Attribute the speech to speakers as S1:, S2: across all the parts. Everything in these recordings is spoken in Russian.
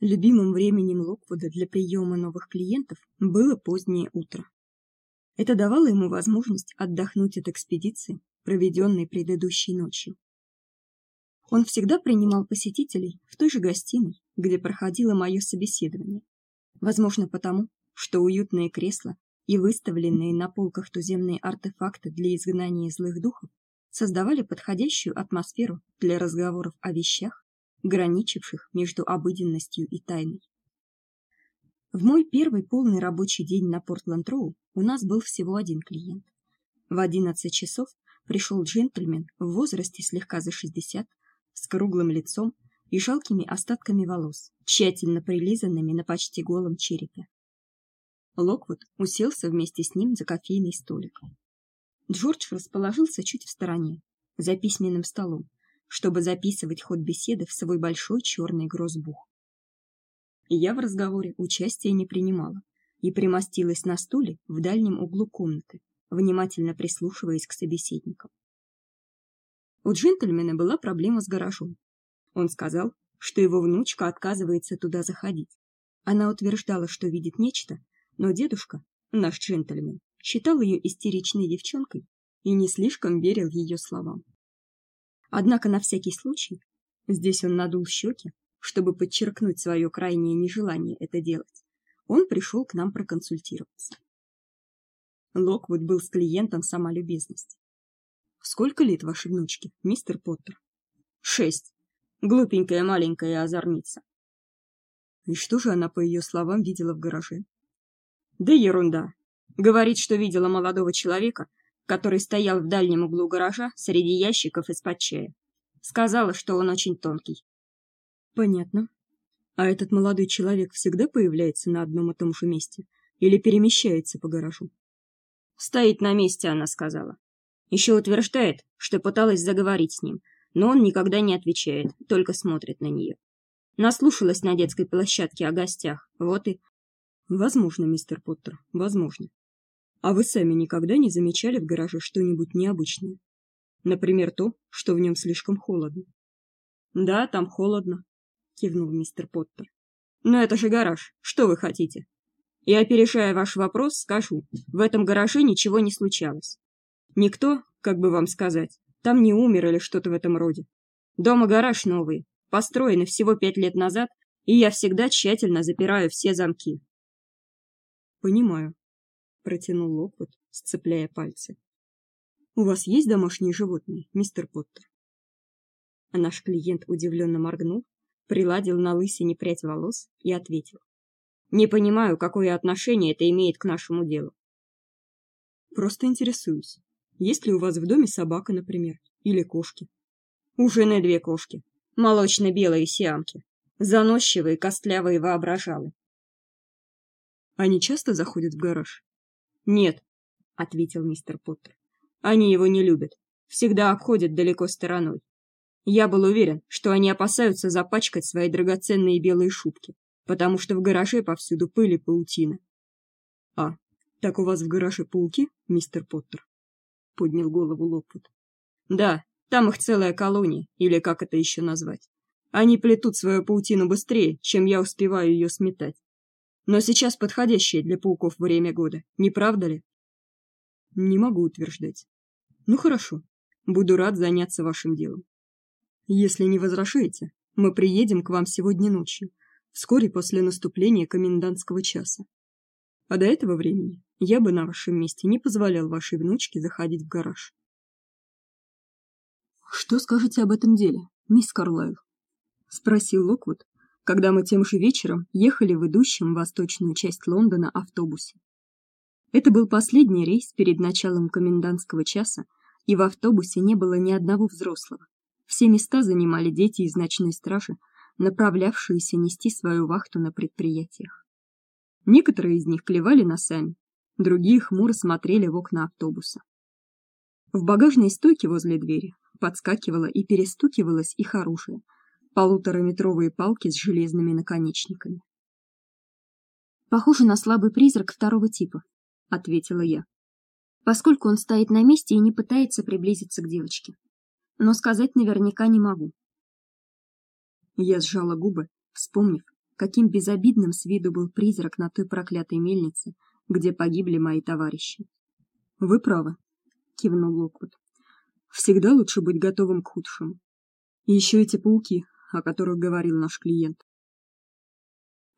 S1: Любимым временем Локвуда для приема новых клиентов было позднее утро. Это давало ему возможность отдохнуть от экспедиции, проведенной предыдущей ночью. Он всегда принимал посетителей в той же гостиной, где проходило мое собеседование. Возможно, потому, что уютные кресла и выставленные на полках туземные артефакты для изгнания злых духов создавали подходящую атмосферу для разговоров о вещах, граничивших между обыденностью и тайной. В мой первый полный рабочий день на Портленд-Роу у нас был всего один клиент. В 11 часов пришел джентльмен в возрасте слегка за 60, с круглым лицом и жалкими остатками волос, тщательно прилизанными на почти голом черепе. Локвуд уселся вместе с ним за кофейный столик. Джордж расположился чуть в стороне, за письменным столом, чтобы записывать ход беседы в свой большой черный грозбух. Я в разговоре участия не принимала и примостилась на стуле в дальнем углу комнаты, внимательно прислушиваясь к собеседникам. У джентльмена была проблема с гаражом. Он сказал, что его внучка отказывается туда заходить. Она утверждала, что видит нечто, но дедушка, наш джентльмен, считал ее истеричной девчонкой и не слишком верил ее словам. Однако на всякий случай, здесь он надул щеки, чтобы подчеркнуть свое крайнее нежелание это делать. Он пришел к нам проконсультироваться. Локвуд был с клиентом сама любезность. Сколько лет вашей внучке, мистер Поттер? Шесть. Глупенькая маленькая озорница. И что же она по ее словам видела в гараже? Да ерунда. Говорит, что видела молодого человека, который стоял в дальнем углу гаража среди ящиков из-под чая. Сказала, что он очень тонкий. Понятно. А этот молодой человек всегда появляется на одном и том же месте или перемещается по гаражу? Стоит на месте, она сказала. Еще утверждает, что пыталась заговорить с ним, но он никогда не отвечает, только смотрит на нее. Наслушалась на детской площадке о гостях. Вот и Возможно, мистер Поттер, возможно. А вы сами никогда не замечали в гараже что-нибудь необычное? Например, то, что в нем слишком холодно. Да, там холодно, кивнул мистер Поттер. Но это же гараж. Что вы хотите? И опережая ваш вопрос, скажу: в этом гараже ничего не случалось. Никто, как бы вам сказать, там не умер или что-то в этом роде. Дом и гараж новые, построены всего пять лет назад, и я всегда тщательно запираю все замки. Понимаю, протянул Локвуд, сцепляя пальцы. У вас есть домашние животные, мистер Поттер? А наш клиент удивленно моргнул, приладил на лысине прядь волос и ответил: "Не понимаю, какое отношение это имеет к нашему делу. Просто интересуюсь. Есть ли у вас в доме собака, например, или кошки? У жены две кошки, молочно-белые сиамки, заносчивые, костлявые воображалы. Они часто заходят в гараж? Нет, ответил мистер Поттер. Они его не любят, всегда обходят далеко стороной. Я был уверен, что они опасаются запачкать свои драгоценные белые шубки, потому что в гараже повсюду пыль и паутина. А, так у вас в гараже пауки, мистер Поттер? поднял голову Локвуд. Да, там их целая колония, или как это еще назвать. Они плетут свою паутину быстрее, чем я успеваю ее сметать. Но сейчас подходящее для пауков время года, не правда ли? Не могу утверждать. Ну хорошо. Буду рад заняться вашим делом. Если не возражаете, мы приедем к вам сегодня ночью, вскоре после наступления комендантского часа. А до этого времени я бы на вашем месте не позволял вашей внучке заходить в гараж. Что скажете об этом деле, мисс Карлайл? спросил Локвуд, когда мы тем же вечером ехали в идущем в восточную часть Лондона автобусе. Это был последний рейс перед началом комендантского часа, и в автобусе не было ни одного взрослого. Все места занимали дети из ночной стражи, направлявшиеся нести свою вахту на предприятиях. Некоторые из них клевали носами, другие хмуро смотрели в окна автобуса. В багажной стойке возле двери подскакивало и перестукивалось их оружие — полутораметровые палки с железными наконечниками. Похоже на слабый призрак второго типа, ответила я. Поскольку он стоит на месте и не пытается приблизиться к девочке. Но сказать наверняка не могу. Я сжала губы, вспомнив, каким безобидным с виду был призрак на той проклятой мельнице, где погибли мои товарищи.
S2: Вы правы, кивнул Локвуд. Всегда лучше быть готовым к худшему. И еще эти пауки, о которых говорил наш клиент.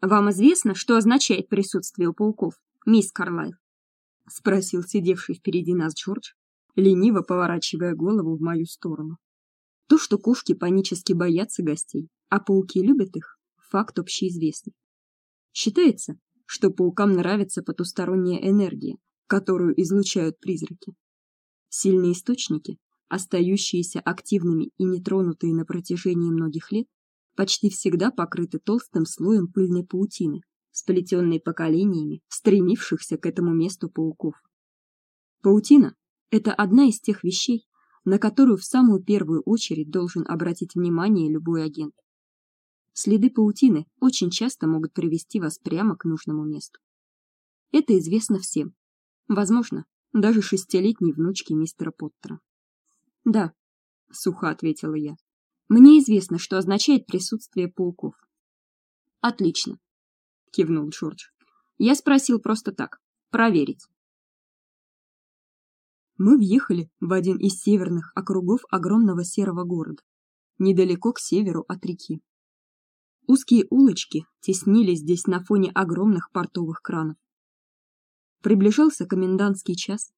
S1: Вам известно, что означает присутствие пауков, мисс Карлайл? спросил сидевший впереди нас Джордж, лениво поворачивая голову в мою сторону. То, что кошки панически боятся гостей, а пауки любят их, факт общеизвестный. Считается, что паукам нравится потусторонняя энергия, которую излучают призраки. Сильные источники, остающиеся активными и нетронутые на протяжении многих лет, почти всегда покрыты толстым слоем пыльной паутины, сплетенной поколениями стремившихся к этому месту пауков. Паутина это одна из тех вещей, на которую в самую первую очередь должен обратить внимание любой агент. Следы паутины очень часто могут привести вас прямо к нужному месту. Это известно всем. Возможно, даже шестилетней внучке мистера Поттера. Да, сухо ответила я. Мне известно, что означает присутствие пауков. Отлично, кивнул Джордж. Я спросил просто так, проверить.
S2: Мы въехали в один из северных округов огромного серого города, недалеко к северу от реки. Узкие улочки теснились здесь на фоне огромных портовых кранов. Приближался комендантский час,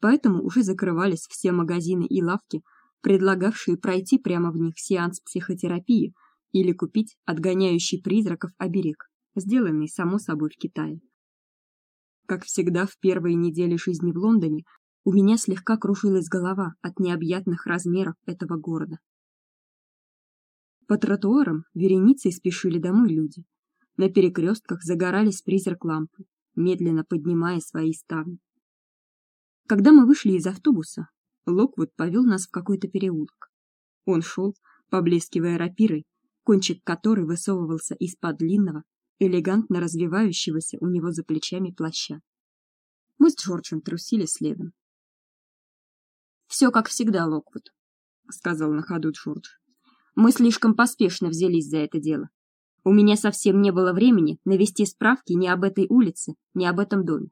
S2: поэтому уже закрывались все магазины и лавки, предлагавшие пройти прямо в них сеанс психотерапии или купить отгоняющий призраков оберег, сделанный само собой в Китае. Как всегда в первые недели жизни в Лондоне, у меня слегка кружилась голова от необъятных размеров этого города. По тротуарам вереницей спешили домой люди. На перекрестках загорались призрак лампы, медленно поднимая свои ставни. Когда мы вышли из автобуса, Локвуд повел нас в какой-то переулок. Он шел, поблескивая рапирой, кончик которой высовывался из-под длинного, элегантно развивающегося у него за плечами плаща. Мы с Джорджем трусили следом.
S1: Все как всегда, Локвуд, сказал на ходу Джордж. Мы слишком поспешно взялись за это дело. У меня совсем не было времени навести справки ни об этой улице, ни об этом доме.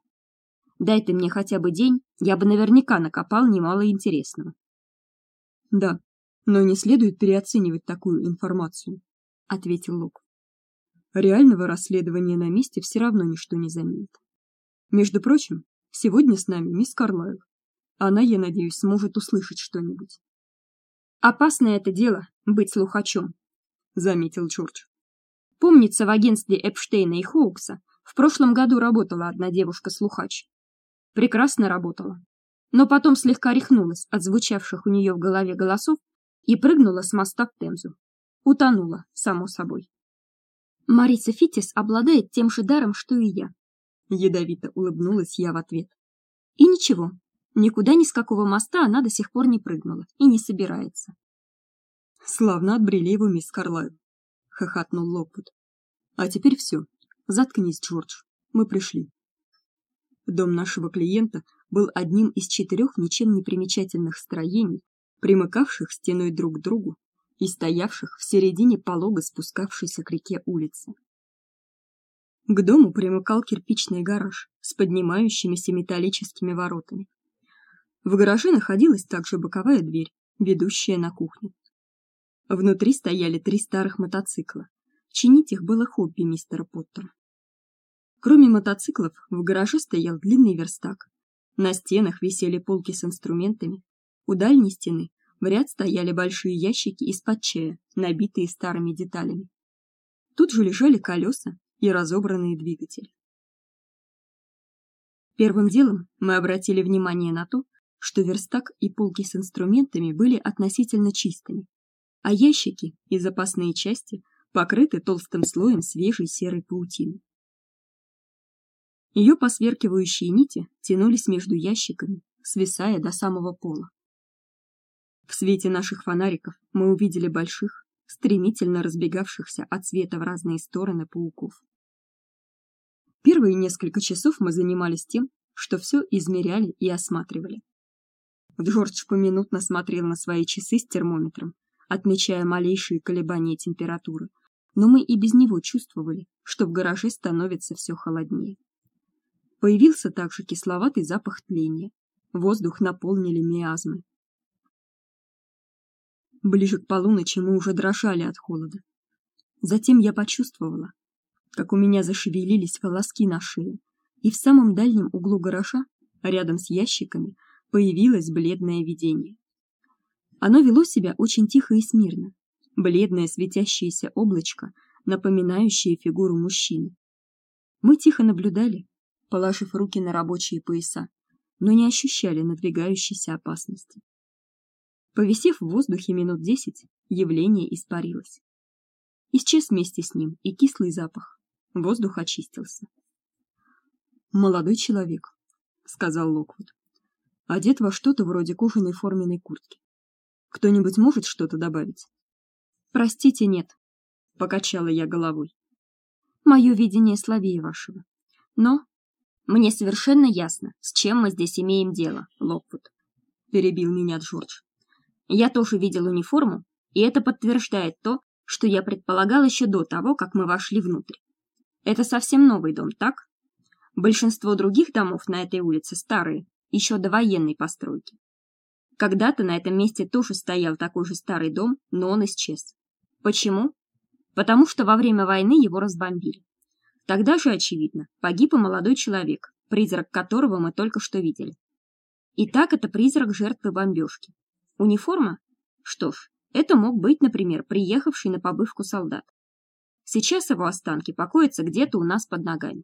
S1: Дай ты мне хотя бы день, я бы наверняка накопал немало интересного.
S2: Да, но не следует переоценивать такую информацию, ответил Лук. Реального расследования на месте все равно ничто не заменит. Между прочим, сегодня с нами мисс Карлайл. Она, я надеюсь, сможет услышать что-нибудь.
S1: Опасное это дело быть слухачом, заметил Джордж. Помнится, в агентстве Эпштейна и Хоукса в прошлом году работала одна девушка-слухач. Прекрасно работала. Но потом слегка рехнулась от звучавших у нее в голове голосов и прыгнула с моста в Темзу. Утонула, само собой. Мариса Фитис обладает тем же даром, что и я.
S2: Ядовито улыбнулась я в ответ.
S1: И ничего, Никуда ни с какого моста она до сих пор не прыгнула и не собирается.
S2: Славно отбрили его мисс Карлайл, хохотнул Локвуд. А теперь все. Заткнись, Джордж. Мы пришли. Дом нашего клиента был одним из четырех ничем не примечательных строений, примыкавших стеной друг к другу и стоявших в середине полого спускавшейся к реке улицы. К дому примыкал кирпичный гараж с поднимающимися металлическими воротами. В гараже находилась также боковая дверь, ведущая на кухню. Внутри стояли три старых мотоцикла. Чинить их было хобби мистера Поттера. Кроме мотоциклов, в гараже стоял длинный верстак. На стенах висели полки с инструментами. У дальней стены в ряд стояли большие ящики из-под чая, набитые старыми деталями. Тут же лежали колеса и разобранные двигатели. Первым делом мы обратили внимание на то, что верстак и полки с инструментами были относительно чистыми, а ящики и запасные части покрыты толстым слоем свежей серой паутины. Ее посверкивающие нити тянулись между ящиками, свисая до самого пола. В свете наших фонариков мы увидели больших, стремительно разбегавшихся от света в разные стороны пауков. Первые несколько часов мы занимались тем, что все измеряли и осматривали. Джордж поминутно смотрел на свои часы с термометром, отмечая малейшие колебания температуры, но мы и без него чувствовали, что в гараже становится все холоднее. Появился также кисловатый запах тления. Воздух наполнили миазмы. Ближе к полуночи мы уже дрожали от холода. Затем я почувствовала, как у меня зашевелились волоски на шее, и в самом дальнем углу гаража, рядом с ящиками, появилось бледное видение. Оно вело себя очень тихо и смирно, бледное светящееся облачко, напоминающее фигуру мужчины. Мы тихо наблюдали, положив руки на рабочие пояса, но не ощущали надвигающейся опасности. Повисев в воздухе минут десять, явление испарилось. Исчез вместе с ним и кислый запах. Воздух очистился. Молодой человек, сказал Локвуд. Одет во что-то вроде кожаной форменной куртки. Кто-нибудь может что-то добавить? Простите, нет, покачала я головой. Мое видение слабее вашего. Но мне совершенно ясно, с чем мы здесь имеем дело, Локвуд, перебил меня Джордж. Я тоже видел униформу, и это подтверждает то, что я предполагал еще до того, как мы вошли внутрь. Это совсем новый дом, так? Большинство других домов на этой улице старые, еще до военной постройки. Когда-то на этом месте тоже стоял такой же старый дом, но он исчез. Почему? Потому что во время войны его разбомбили. Тогда же, очевидно, погиб и молодой человек, призрак которого мы только что видели. И так это призрак жертвы бомбежки. Униформа? Что ж, это мог быть, например, приехавший на побывку солдат. Сейчас его останки покоятся где-то у нас под ногами.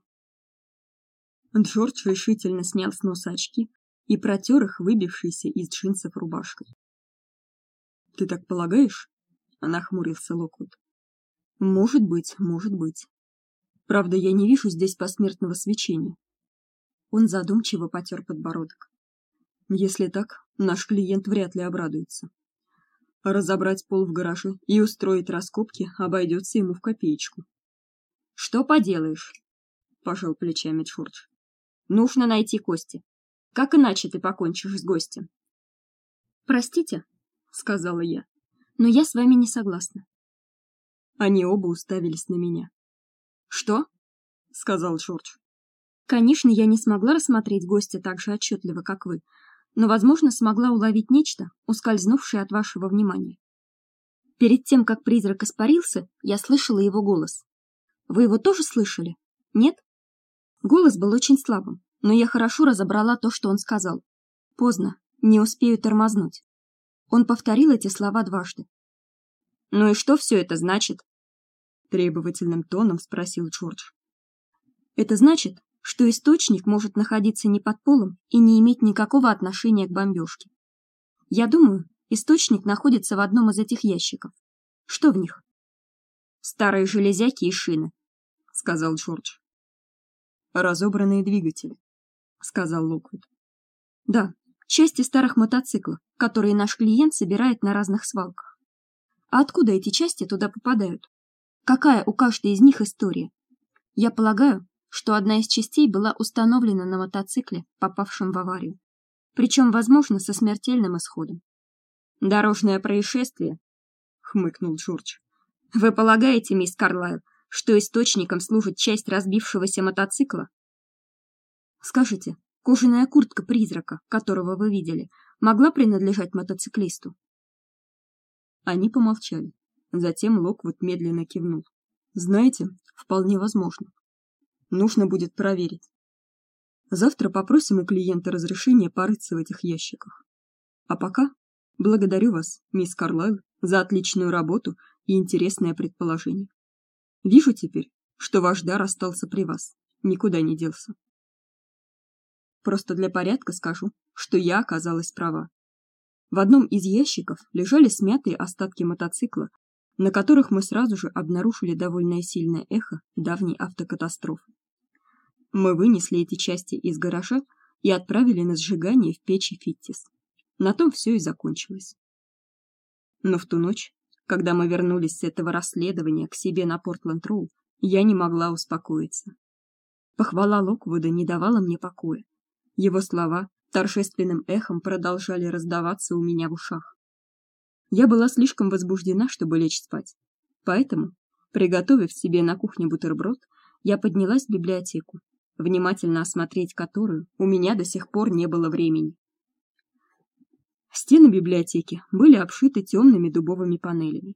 S2: Джордж решительно снял с носа очки и протер их выбившейся из джинсов рубашкой. Ты так полагаешь? нахмурился Локвуд. Может быть, может быть. Правда, я не вижу здесь посмертного свечения. Он задумчиво потер подбородок. Если так, наш клиент вряд ли обрадуется. Разобрать пол в гараже и устроить раскопки обойдется ему в копеечку. Что поделаешь? пожал плечами Чурч. Нужно найти кости. Как иначе ты покончишь с гостем? Простите, сказала я. Но я с вами не согласна. Они оба уставились на меня. Что? сказал Джордж. Конечно, я не смогла рассмотреть гостя так же отчетливо, как вы, но, возможно, смогла уловить нечто, ускользнувшее от вашего внимания. Перед тем, как призрак испарился, я слышала его голос. Вы его тоже слышали? Нет? Голос был очень слабым, но я хорошо разобрала то, что он сказал. Поздно, не успею тормознуть. Он повторил эти слова дважды. Ну и что все это значит? Требовательным тоном спросил Джордж. Это значит, что источник может находиться не под полом и не иметь никакого отношения к бомбежке. Я думаю, источник находится в одном из этих ящиков. Что в них? Старые железяки и шины, сказал Джордж. Разобранные двигатели, сказал Локвуд. Да, части старых мотоциклов, которые наш клиент собирает на разных свалках. А откуда эти части туда попадают? Какая у каждой из них история? Я полагаю, что одна из частей была установлена на мотоцикле, попавшем в аварию, причем, возможно, со смертельным исходом. Дорожное происшествие, хмыкнул Джордж. Вы полагаете, мисс Карлайл, что источником служит часть разбившегося мотоцикла? Скажите, кожаная куртка призрака, которого вы видели, могла принадлежать мотоциклисту? Они помолчали. Затем Локвуд медленно кивнул. Знаете, вполне возможно. Нужно будет проверить. Завтра попросим у клиента разрешения порыться в этих ящиках. А пока благодарю вас, мисс Карлайл, за отличную работу и интересное предположение. Вижу теперь, что ваш дар остался при вас, никуда не делся. Просто для порядка скажу, что я оказалась права. В одном из ящиков лежали смятые остатки мотоцикла, на которых мы сразу же обнаружили довольно сильное эхо давней автокатастрофы. Мы вынесли эти части из гаража и отправили на сжигание в печи Фиттис. На том все и закончилось. Но в ту ночь, когда мы вернулись с этого расследования к себе на Портленд-Роу, я не могла успокоиться. Похвала Локвуда не давала мне покоя. Его слова торжественным эхом продолжали раздаваться у меня в ушах. Я была слишком возбуждена, чтобы лечь спать. Поэтому, Приготовив себе на кухне бутерброд, я поднялась в библиотеку, внимательно осмотреть которую у меня до сих пор не было времени. Стены библиотеки были обшиты темными дубовыми панелями.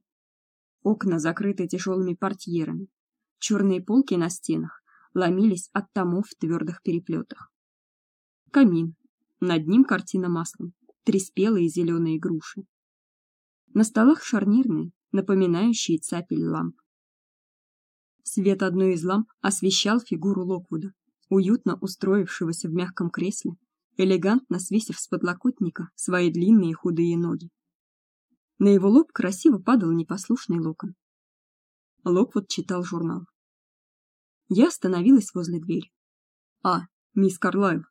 S2: Окна закрыты тяжелыми портьерами. Черные полки на стенах ломились от томов в твердых переплетах. Камин. Над ним картина маслом, три спелые зеленые груши. На столах шарнирные, напоминающие цапель ламп. Свет одной из ламп освещал фигуру Локвуда, уютно устроившегося в мягком кресле, элегантно свесив с подлокотника свои длинные худые ноги. На его лоб красиво падал непослушный локон. Локвуд читал журнал. Я остановилась возле двери. А, мисс Карлайл.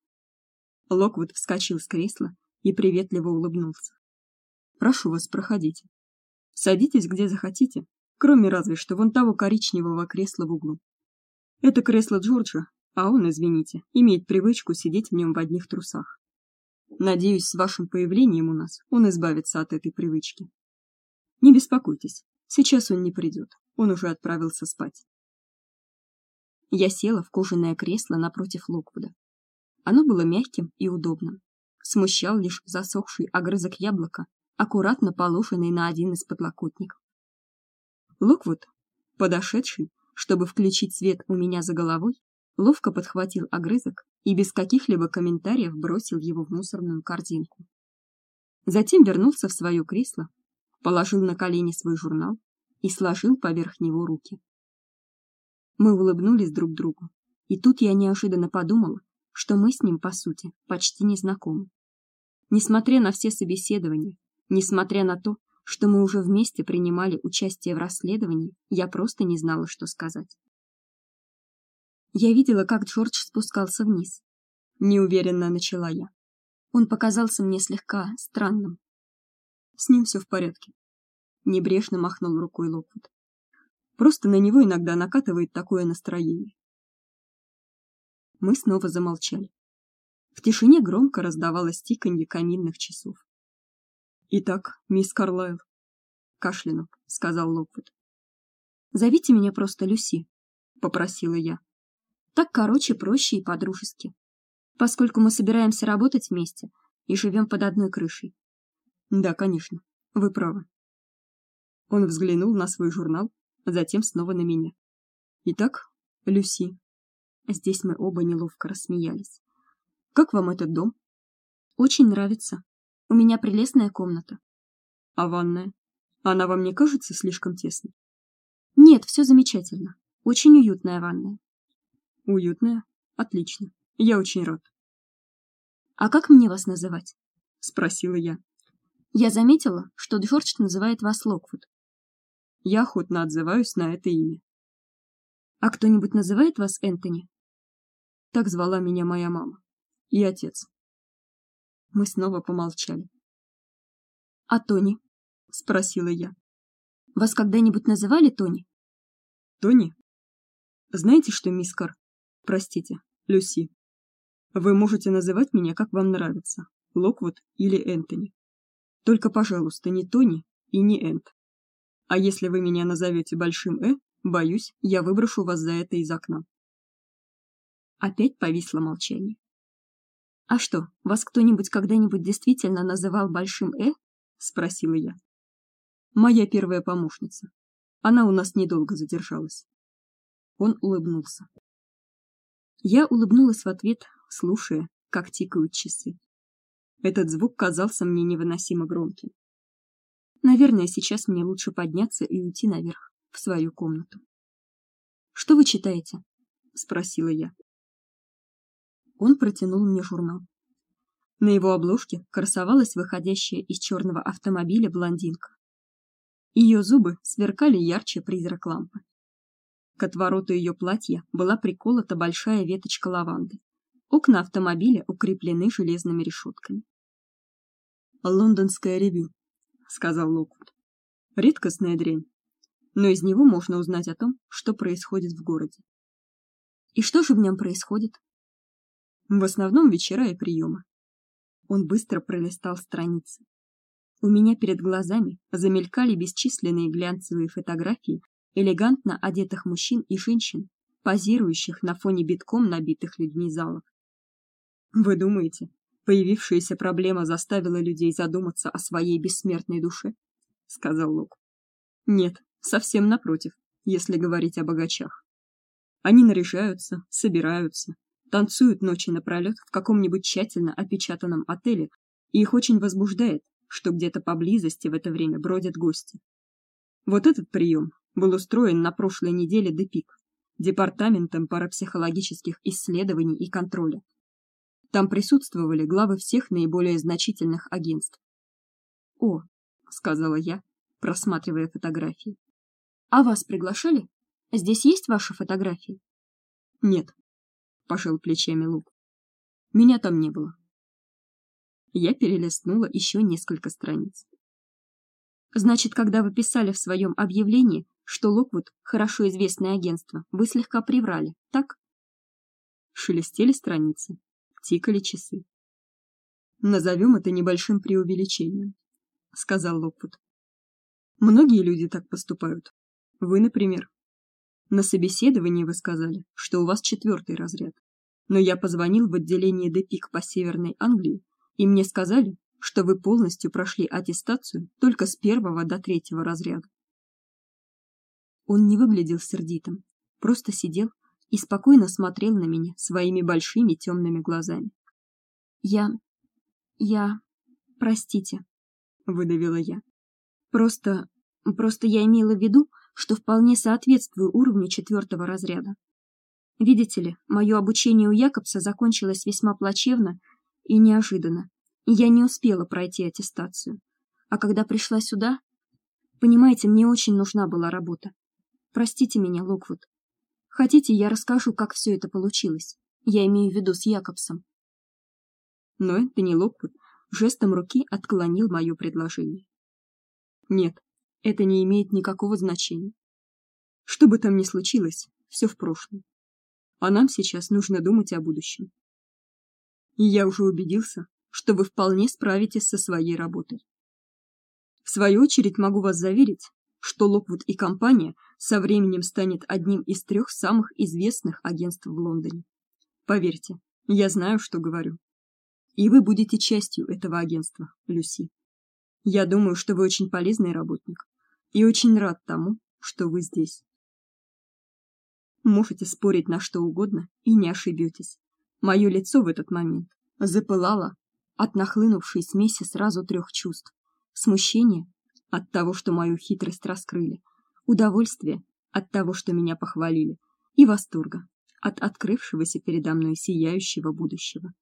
S2: Локвуд вскочил с кресла и приветливо улыбнулся. Прошу вас, проходите. Садитесь где захотите, кроме разве что вон того коричневого кресла в углу. Это кресло Джорджа, а он, извините, имеет привычку сидеть в нем в одних трусах. Надеюсь, с вашим появлением у нас он избавится от этой привычки. Не беспокойтесь, сейчас он не придет. Он уже отправился спать. Я села в кожаное кресло напротив Локвуда. Оно было мягким и удобным. Смущал лишь засохший огрызок яблока, аккуратно положенный на один из подлокотников. Локвуд, подошедший, чтобы включить свет у меня за головой, ловко подхватил огрызок и без каких-либо комментариев бросил его в мусорную корзинку. Затем вернулся в свое кресло, положил на колени свой журнал и сложил поверх него руки. Мы улыбнулись друг другу, и тут я неожиданно подумала, что мы с ним по сути почти не знакомы. Несмотря на все собеседования, несмотря на то, что мы уже вместе принимали участие в расследовании, я просто не знала, что сказать. Я видела, как Джордж спускался вниз. Неуверенно начала я. Он показался мне слегка странным. С ним все в порядке. Небрежно махнул рукой Локвуд. Просто на него иногда накатывает такое настроение. Мы снова замолчали. В тишине громко раздавалось тиканье каминных часов. Итак, мисс Карлайл, кашлянув, сказал Локвуд. Зовите меня просто Люси, попросила я. Так короче, проще и по-дружески. Поскольку мы собираемся работать вместе и живем под одной крышей. Да, конечно. Вы правы. Он взглянул на свой журнал, затем снова на меня. Итак, Люси. Здесь мы оба неловко рассмеялись. Как вам этот дом? Очень нравится. У меня прелестная комната. А ванная? Она вам не кажется слишком тесной? Нет, все замечательно. Очень уютная ванная. Уютная? Отлично. Я очень рад. А как мне вас называть? спросила я. Я заметила, что Джордж называет вас Локвуд. Я охотно отзываюсь на это имя. А кто-нибудь называет вас Энтони? Так звала меня моя мама и отец. Мы снова помолчали. А Тони? спросила я. Вас когда-нибудь называли Тони? Тони? Знаете что, мисс Кар? Простите, Люси. Вы можете называть меня как вам нравится, Локвуд или Энтони. Только, пожалуйста, не Тони и не Энт. А если вы меня назовете большим Э, боюсь, я выброшу вас за это из окна. Опять повисло молчание. А что, вас кто-нибудь когда-нибудь действительно называл большим Э? спросила я. Моя первая помощница. Она у нас недолго задержалась. Он улыбнулся. Я улыбнулась в ответ, слушая, как тикают часы. Этот звук казался мне невыносимо громким. Наверное, сейчас мне лучше подняться и уйти наверх, в свою комнату. Что вы читаете? спросила я. Он протянул мне журнал. На его обложке красовалась выходящая из черного автомобиля блондинка. Ее зубы сверкали ярче призрак лампы. К отвороту ее платья была приколота большая веточка лаванды. Окна автомобиля укреплены железными решетками. Лондонское ревю, сказал Локвуд. Редкостная дрянь, но из него можно узнать о том, что происходит в городе. И что же в нем происходит? В основном вечера и приемы. Он быстро пролистал страницы. У меня перед глазами замелькали бесчисленные глянцевые фотографии элегантно одетых мужчин и женщин, позирующих на фоне битком набитых людьми залов. Вы думаете, появившаяся проблема заставила людей задуматься о своей бессмертной душе? сказал Лук. Нет, совсем напротив, если говорить о богачах. Они наряжаются, собираются, танцуют ночи напролёт в каком-нибудь тщательно опечатанном отеле, и их очень возбуждает, что где-то поблизости в это время бродят гости. Вот этот прием был устроен на прошлой неделе ДПИК, департаментом парапсихологических исследований и контроля. Там присутствовали главы всех наиболее значительных агентств. "О", сказала я, просматривая фотографии. "А вас приглашали? Здесь есть ваши фотографии?" "Нет", пожал плечами Лук. "Меня там не было". Я перелистнула еще несколько страниц. Значит, когда вы писали в своем объявлении, что Локвуд хорошо известное агентство, вы слегка приврали, так? Шелестели страницы, тикали часы. Назовем это небольшим преувеличением, сказал Локвуд. Многие люди так поступают. Вы, например. На собеседовании вы сказали, что у вас четвертый разряд. Но я позвонил в отделение ДПИК по Северной Англии, и мне сказали, что вы полностью прошли аттестацию только с первого до третьего разряда. Он не выглядел сердитым, просто сидел и спокойно смотрел на меня своими большими темными глазами. Я я простите, выдавила я. Просто просто я имела в виду, что вполне соответствую уровню четвертого разряда. Видите ли, мое обучение у Якобса закончилось весьма плачевно и неожиданно я не успела пройти аттестацию. А когда пришла сюда, понимаете, мне очень нужна была работа. Простите меня, Локвуд. Хотите, я расскажу, как все это получилось? Я имею в виду с Якобсом. Но Энтони Локвуд жестом руки отклонил мое предложение. Нет, это не имеет никакого значения. Что бы там ни случилось, все в прошлом. А нам сейчас нужно думать о будущем. И я уже убедился, что вы вполне справитесь со своей работой. В свою очередь могу вас заверить, что Локвуд и компания со временем станет одним из трех самых известных агентств в Лондоне. Поверьте, я знаю, что говорю. И вы будете частью этого агентства, Люси. Я думаю, что вы очень полезный работник и очень рад тому, что вы здесь. Можете спорить на что угодно и не ошибетесь. Мое лицо в этот момент запылало от нахлынувшей смеси сразу трех чувств: смущение от того, что мою хитрость раскрыли, удовольствие от того, что меня похвалили, и восторга от открывшегося передо мной сияющего будущего.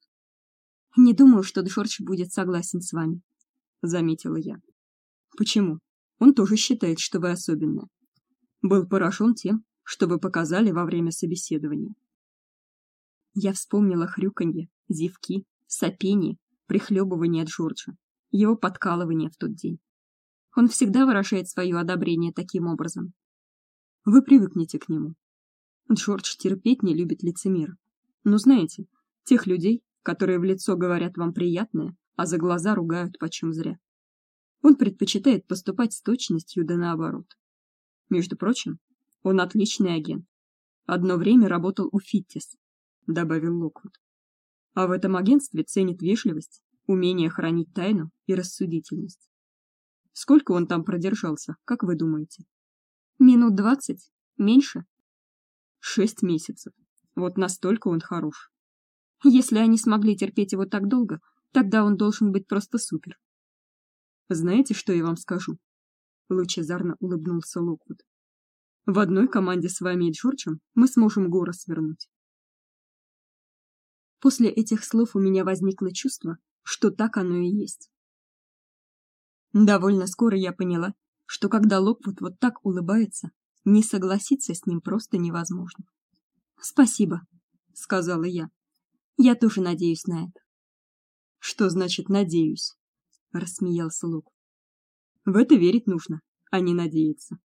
S2: Не думаю, что Джордж будет согласен с вами, заметила я. Почему? Он тоже считает, что вы особенная. Был поражен тем, что вы показали во время собеседования. Я вспомнила хрюканье, зевки, сопение прихлебывание Джорджа, его подкалывание в тот день. Он всегда выражает свое одобрение таким образом. Вы привыкнете к нему. Джордж терпеть не любит лицемеров. Но знаете, тех людей, которые в лицо говорят вам приятное, а за глаза ругают почем зря. Он предпочитает поступать с точностью да наоборот. Между прочим, он отличный агент. Одно время работал у Фиттис, добавил Локвуд. А в этом агентстве ценят вежливость, умение хранить тайну и рассудительность. Сколько он там продержался, как вы думаете? Минут двадцать? Меньше? Шесть месяцев. Вот настолько он хорош. Если они смогли терпеть его так долго, тогда он должен быть просто супер. Знаете, что я вам скажу? Лучезарно улыбнулся Локвуд. В одной команде с вами и Джорджем мы сможем горы свернуть. После этих слов у меня возникло чувство, что так оно и есть. Довольно скоро я поняла, что когда Локвуд вот так улыбается, не согласиться с ним просто невозможно. "Спасибо", сказала я. "Я тоже надеюсь на это". "Что значит надеюсь?" Рассмеялся Лук. "В это верить нужно, а не надеяться".